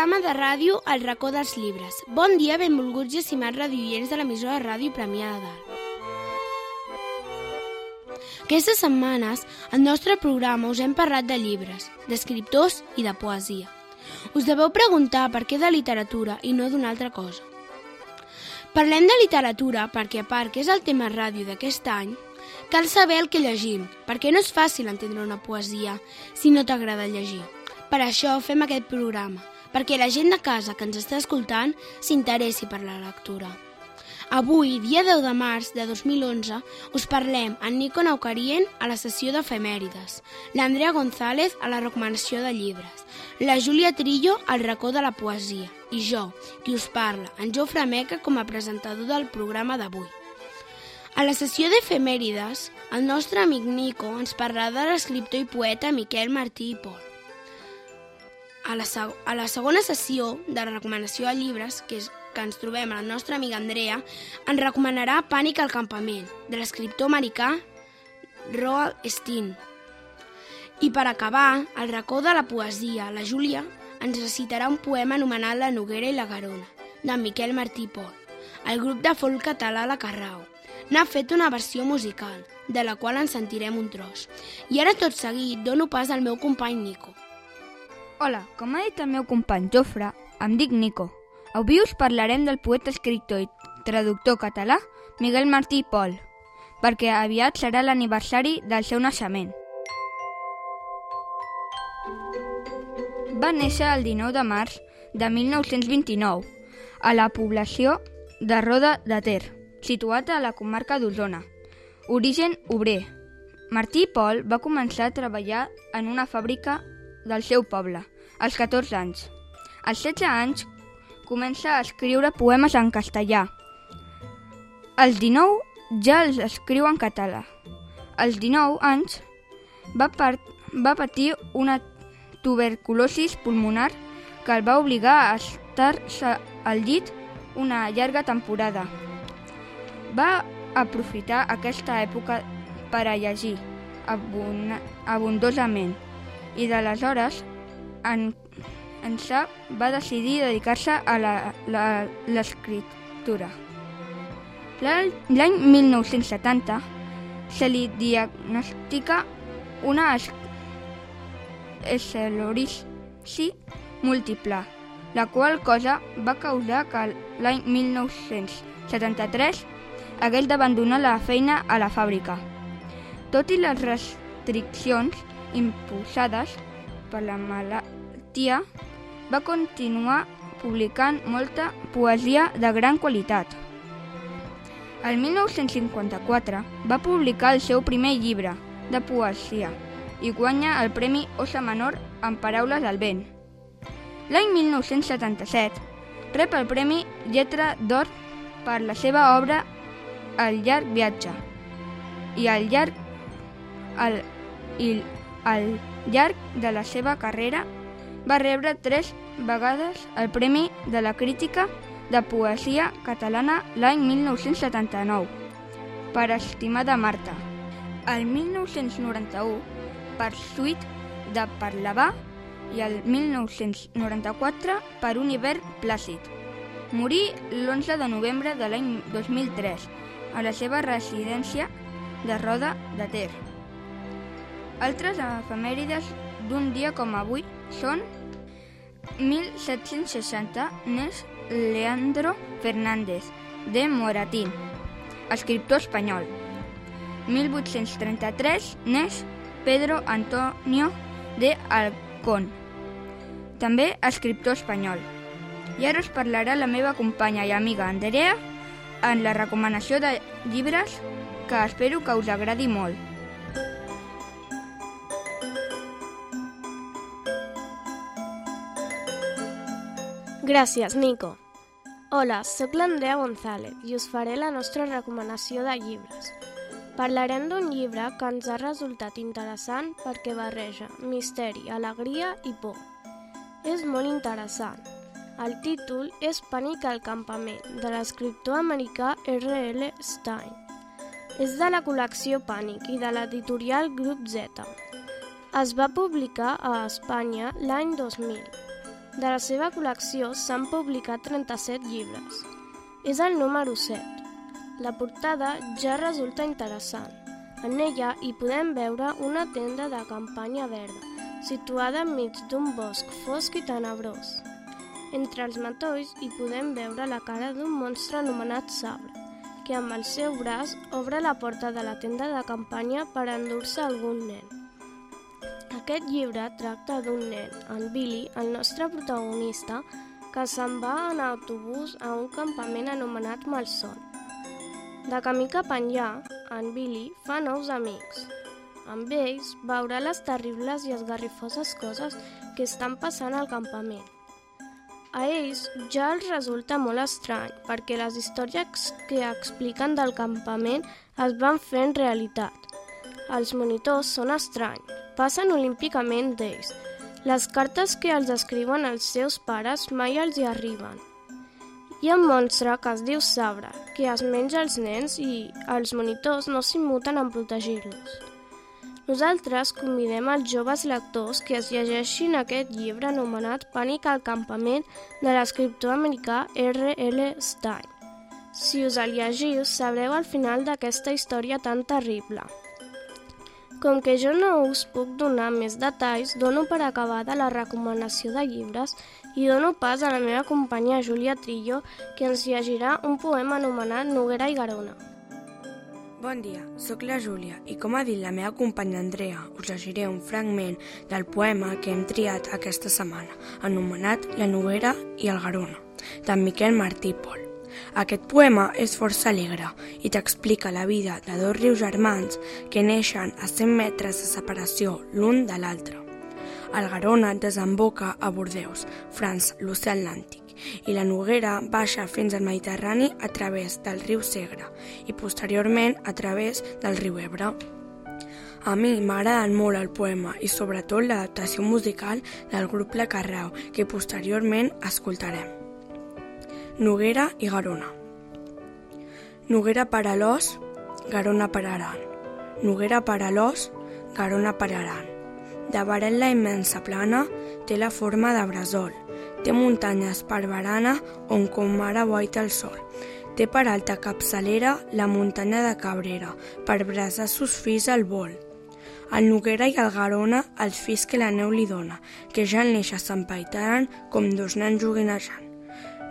programa de ràdio El racó dels llibres. Bon dia, benvolguts i estimats radioients de l'emissora de ràdio Premià de Dalt. Aquestes setmanes, al nostre programa us hem parlat de llibres, d'escriptors i de poesia. Us deveu preguntar per què de literatura i no d'una altra cosa. Parlem de literatura perquè, a part que és el tema ràdio d'aquest any, cal saber el que llegim, perquè no és fàcil entendre una poesia si no t'agrada llegir. Per això fem aquest programa, perquè la gent de casa que ens està escoltant s'interessi per la lectura. Avui, dia 10 de març de 2011, us parlem en Nico Naucarien a la sessió d'efemèrides, l'Andrea González a la recomanació de llibres, la Júlia Trillo al racó de la poesia i jo, qui us parla, en Jofre Meca com a presentador del programa d'avui. A la sessió d'efemèrides, el nostre amic Nico ens parlarà de l'escriptor i poeta Miquel Martí i Pol. A la, a la segona sessió de recomanació de llibres, que, és, que ens trobem a la nostra amiga Andrea, ens recomanarà Pànic al campament, de l'escriptor americà Roald Steen. I per acabar, al racó de la poesia, la Júlia ens recitarà un poema anomenat La Noguera i la Garona, de Miquel Martí Pol, el grup de folk català La Carrau. N'ha fet una versió musical, de la qual ens sentirem un tros. I ara tot seguit dono pas al meu company Nico. Hola, com ha dit el meu company Jofre, em dic Nico. Avui us parlarem del poeta, escriptor i traductor català Miguel Martí i Pol, perquè aviat serà l'aniversari del seu naixement. Va néixer el 19 de març de 1929 a la població de Roda de Ter, situat a la comarca d'Osona. Origen obrer. Martí i Pol va començar a treballar en una fàbrica del seu poble, als 14 anys. Als 16 anys comença a escriure poemes en castellà. Als 19 ja els escriu en català. Als 19 anys va, part, va patir una tuberculosis pulmonar que el va obligar a estar-se al llit una llarga temporada. Va aprofitar aquesta època per a llegir abundosament i d'aleshores en, ençà va decidir dedicar-se a l'escriptura. L'any 1970 se li diagnostica una esclerosi múltiple, la qual cosa va causar que l'any 1973 hagués d'abandonar la feina a la fàbrica. Tot i les restriccions imposades per la malaltia, va continuar publicant molta poesia de gran qualitat. El 1954 va publicar el seu primer llibre de poesia i guanya el Premi Osa Menor en Paraules al vent. L'any 1977 rep el Premi Lletra d'Or per la seva obra El llarg viatge i al llarg el, i al llarg de la seva carrera va rebre tres vegades el Premi de la Crítica de Poesia Catalana l'any 1979 per Estimada Marta, el 1991 per Suite de Parlavà i el 1994 per Un hivern plàcid. Morí l'11 de novembre de l'any 2003 a la seva residència de Roda de Ter. Altres efemèrides d'un dia com avui són 1760 neix Leandro Fernández de Moratín, escriptor espanyol. 1833 neix Pedro Antonio de Alcón, també escriptor espanyol. I ara us parlarà la meva companya i amiga Andrea en la recomanació de llibres que espero que us agradi molt. Gràcies, Nico. Hola, sóc l'Andrea González i us faré la nostra recomanació de llibres. Parlarem d'un llibre que ens ha resultat interessant perquè barreja misteri, alegria i por. És molt interessant. El títol és Pànic al campament, de l'escriptor americà R.L. Stein. És de la col·lecció Pànic i de l'editorial Grup Z. Es va publicar a Espanya l'any 2000. De la seva col·lecció s'han publicat 37 llibres. És el número 7. La portada ja resulta interessant. En ella hi podem veure una tenda de campanya verda, situada enmig d'un bosc fosc i tenebrós. Entre els matolls hi podem veure la cara d'un monstre anomenat Sabre, que amb el seu braç obre la porta de la tenda de campanya per endur-se algun nen. Aquest llibre tracta d'un nen, en Billy, el nostre protagonista, que se'n va en autobús a un campament anomenat Malson. De camí cap enllà, en Billy fa nous amics. Amb ells veurà les terribles i esgarrifoses coses que estan passant al campament. A ells ja els resulta molt estrany perquè les històries que expliquen del campament es van en realitat. Els monitors són estranys, passen olímpicament d'ells. Les cartes que els escriuen els seus pares mai els hi arriben. Hi ha un monstre que es diu Sabre, que es menja els nens i els monitors no s'immuten en protegir-los. Nosaltres convidem els joves lectors que es llegeixin aquest llibre anomenat Pànic al campament de l'escriptor americà R.L. Stein. Si us el llegiu, sabreu al final d'aquesta història tan terrible. Com que jo no us puc donar més detalls, dono per acabada la recomanació de llibres i dono pas a la meva companya Júlia Trillo, que ens llegirà un poema anomenat Noguera i Garona. Bon dia, sóc la Júlia i com ha dit la meva companya Andrea, us llegiré un fragment del poema que hem triat aquesta setmana, anomenat La Noguera i el Garona, d'en Miquel Martí Pol. Aquest poema és força alegre i t'explica la vida de dos rius germans que neixen a 100 metres de separació l'un de l'altre. El Garona desemboca a Bordeus, France, l'oceà Atlàntic, i la Noguera baixa fins al Mediterrani a través del riu Segre i posteriorment a través del riu Ebre. A mi m'ha agradat molt el poema i sobretot l'adaptació musical del grup La Carreu, que posteriorment escoltarem. Noguera i Garona Noguera per a l'os, Garona per Aran. Noguera per a l'os, Garona per Aran. Davant la immensa plana té la forma de brasol, Té muntanyes per barana on com ara boita el sol. Té per alta capçalera la muntanya de Cabrera, per brasar sus fills al vol. El Noguera i el Garona, els fills que la neu li dona, que ja al néixer s'empaitaren com dos nens joguinejant.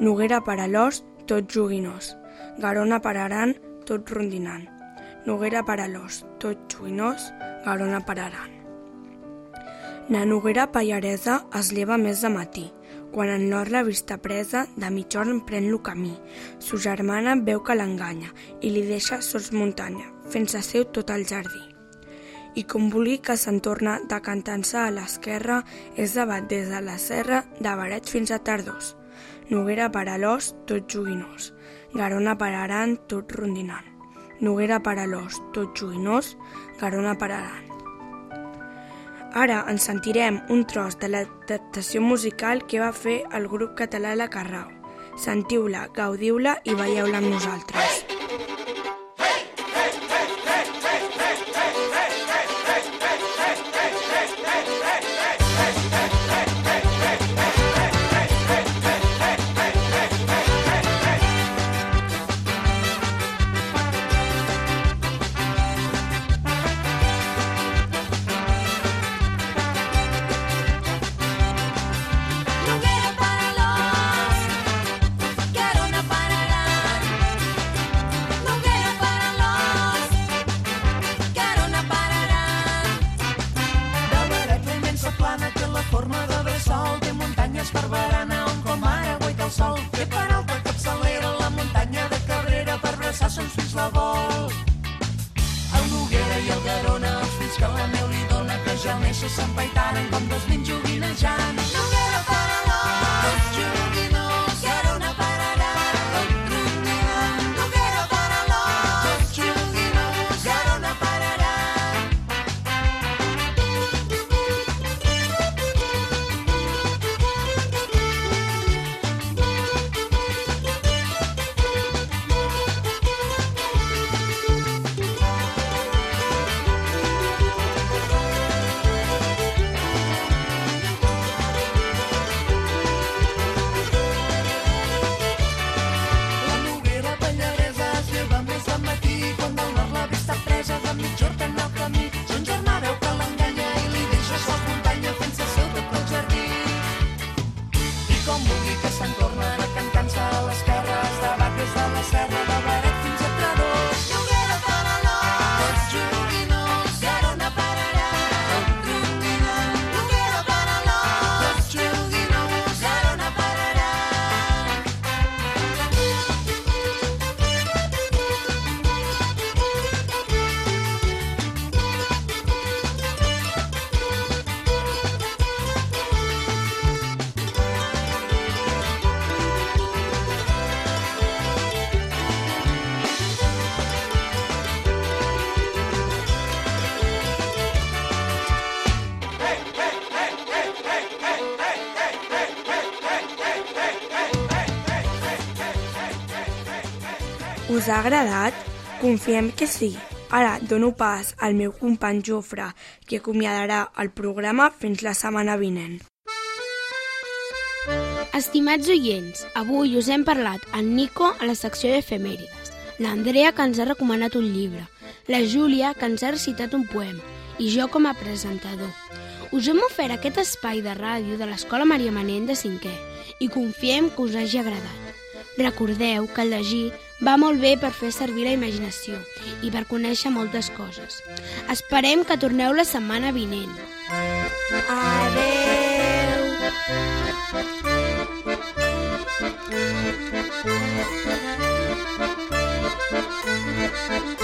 Noguera per a l'os, tot joguinós. Garona per Aran, tot rondinant. Noguera per a l'os, tot joguinós. Garona per Aran. La Noguera Pallaresa es lleva més de matí quan en l'or la vista presa, de mitjorn pren lo camí. Su germana veu que l'enganya i li deixa sols muntanya, fent-se seu tot el jardí. I com vulgui que se'n torna decantant-se a l'esquerra, és debat des de la serra de Baret fins a Tardós. Noguera per a l'os, tot joguinós. Garona per Aran, tot rondinant. Noguera per a l'os, tot joguinós. Garona per Aran. Ara ens sentirem un tros de l'adaptació musical que va fer el grup català La Carrau. Sentiu-la, gaudiu-la i veieu-la amb nosaltres. Néixer s'empaitaren com dos nins joguinejant. Noguera Us ha agradat? Confiem que sí. Ara dono pas al meu company Jofre, que acomiadarà el programa fins la setmana vinent. Estimats oients, avui us hem parlat en Nico a la secció d'efemèrides, l'Andrea que ens ha recomanat un llibre, la Júlia que ens ha recitat un poema i jo com a presentador. Us hem ofert aquest espai de ràdio de l'Escola Maria Manent de 5è i confiem que us hagi agradat. Recordeu que el llegir va molt bé per fer servir la imaginació i per conèixer moltes coses. Esperem que torneu la setmana vinent. Adeu! Adeu!